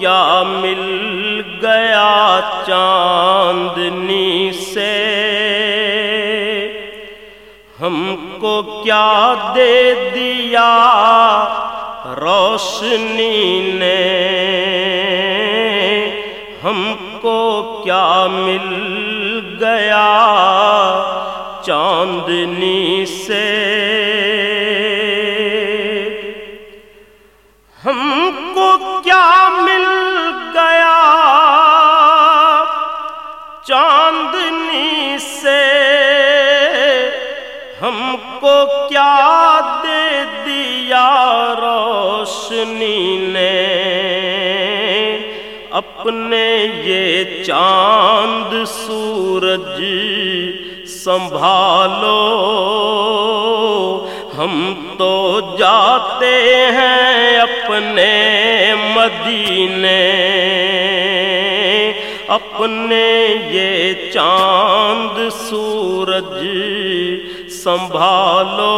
کیا مل گیا چاندنی سے؟ ہم کو کیا دے دیا روشنی نے؟ ہم کو کیا مل گیا چاندنی سے؟ چاندنی سے ہم کو کیا دے دیا روشنی نے اپنے یہ چاند سورج سنبھالو ہم تو جاتے ہیں اپنے مدینے اپنے یہ چاند سورج سنبھالو۔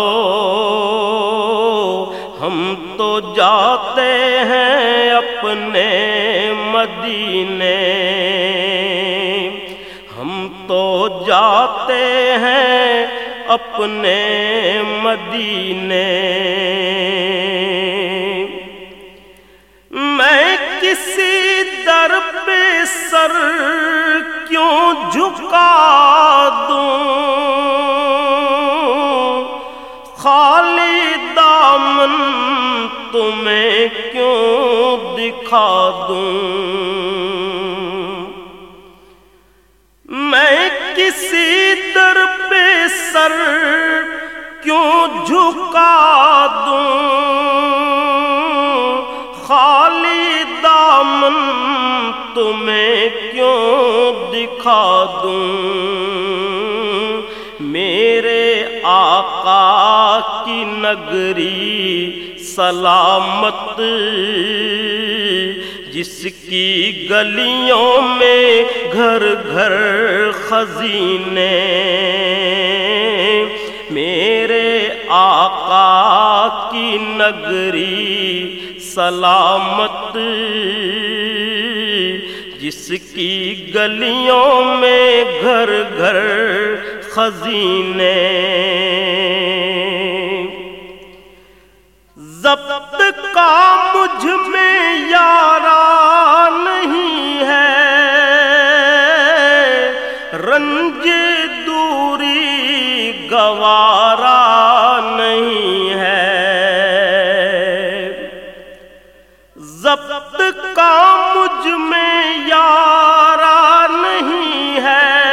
ہم تو جاتے ہیں اپنے مدینے۔ ہم تو جاتے ہیں اپنے مدینے۔ پہ سر کیوں جھکا دوں؟ خالی دامن تمہیں کیوں دکھا دوں؟ میں کسی در پہ سر کیوں جھکا دوں؟ دکھا دوں۔ میرے آقا کی نگری سلامت، جس کی گلیوں میں گھر گھر خزینے۔ میرے آقا کی نگری سلامت جس کی گلیوں میں گھر گھر خزینے۔ ضبط کا مجھ میں یارا نہیں ہے۔ رنج دوری گوارا نہیں ہے۔ ضبط کا مجھ میں یارا نہیں ہے۔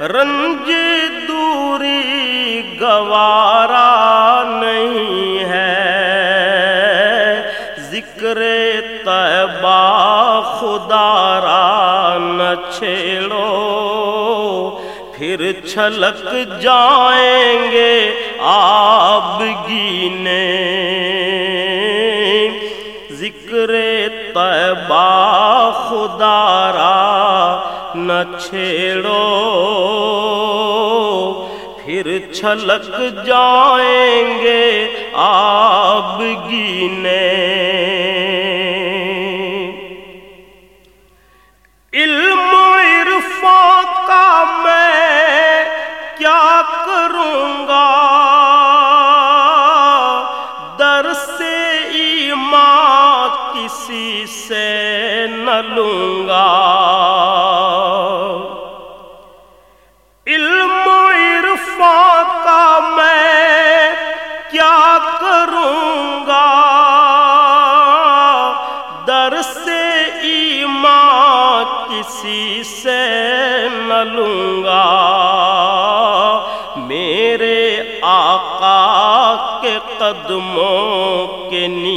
رنج دوری گوارا نہیں ہے۔ ذکر طیبہ خدا را نہ چھیڑو۔ پھر چھلک جائیں گے آب گینے خدا را نہ چھیڑو۔ پھر چھلک جائیں گے آب گینے۔ علم عرفان کا میں کیا کروں گا؟ در سے ایمان کسی سے لوں گا۔ علم عرفان کا میں کیا کروں گا؟ در سے ایمان کسی سے نہ لوں گا۔ میرے آقا کے قدموں کے نیچے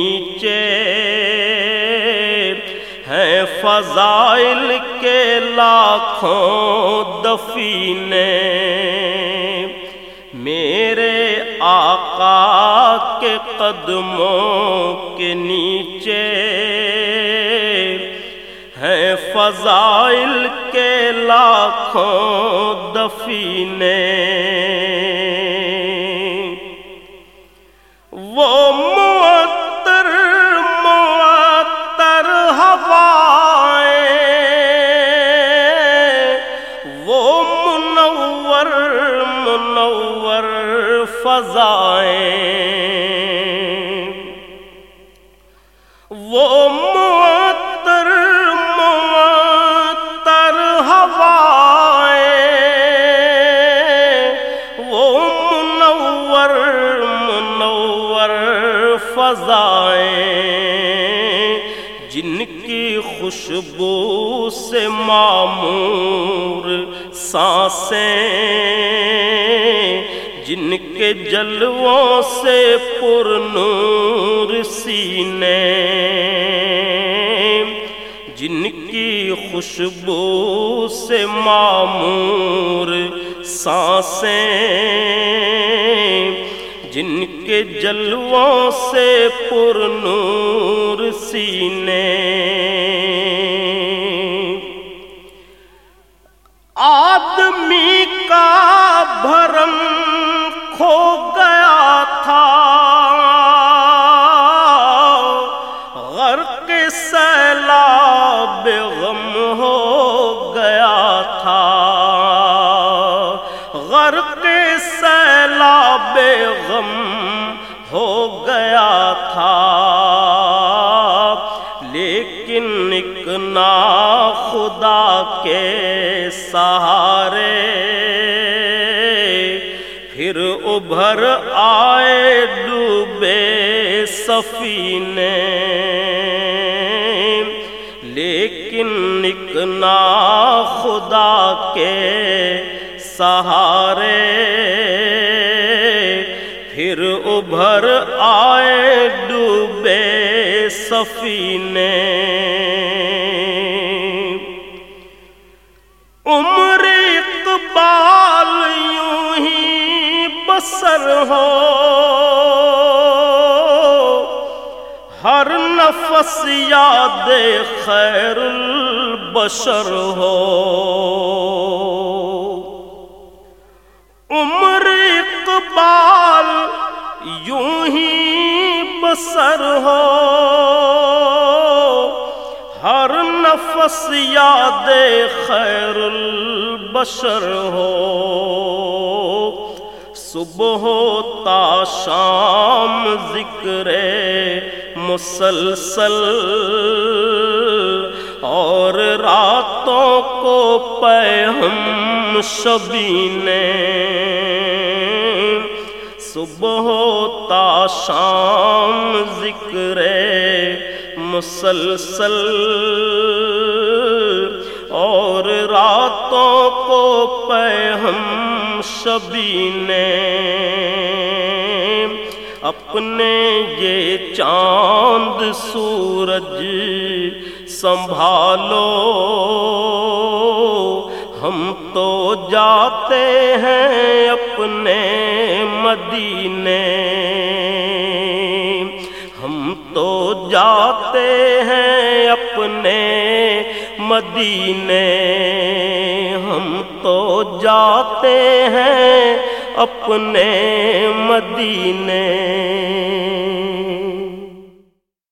فضائل کے لاکھوں دفینے میرے آقا کے قدموں کے نیچے ہیں فضائل کے لاکھوں دفینے فضائیں وہ معطر معطر ہوائیں وہ منور منور فضائیں جن کی خوشبو سے معمور سانسیں۔ جن کے جلووں سے پر نور سینے، جن کی خوشبو سے معمور سانسیں، جن کے جلووں سے پر نور سینے۔ خدا کے سہارے۔ پھر ابھر آئے ڈوبے سفینے۔ لیکن ایک نا خدا کے سہارے۔ پھر ابھر آئے ڈوبے سفینے۔ ہی بسر ہو۔ ہر نفس یاد خیر البشر ہو۔ عمر اقبال یوں ہی بسر ہو۔ ہر نفس یاد خیر البشر ہو۔ صبح ہوتا شام ذکر مسلسل اور راتوں کو پہ ہم شبینے صبح ہوتا شام ذکر مسلسل اور راتوں کو پہ ہم شبینے اپنے یہ چاند سورج سنبھالو۔ ہم تو جاتے ہیں اپنے مدینے۔ ہم تو جاتے ہیں اپنے مدینے۔ ہم تو جاتے ہیں اپنے مدینے۔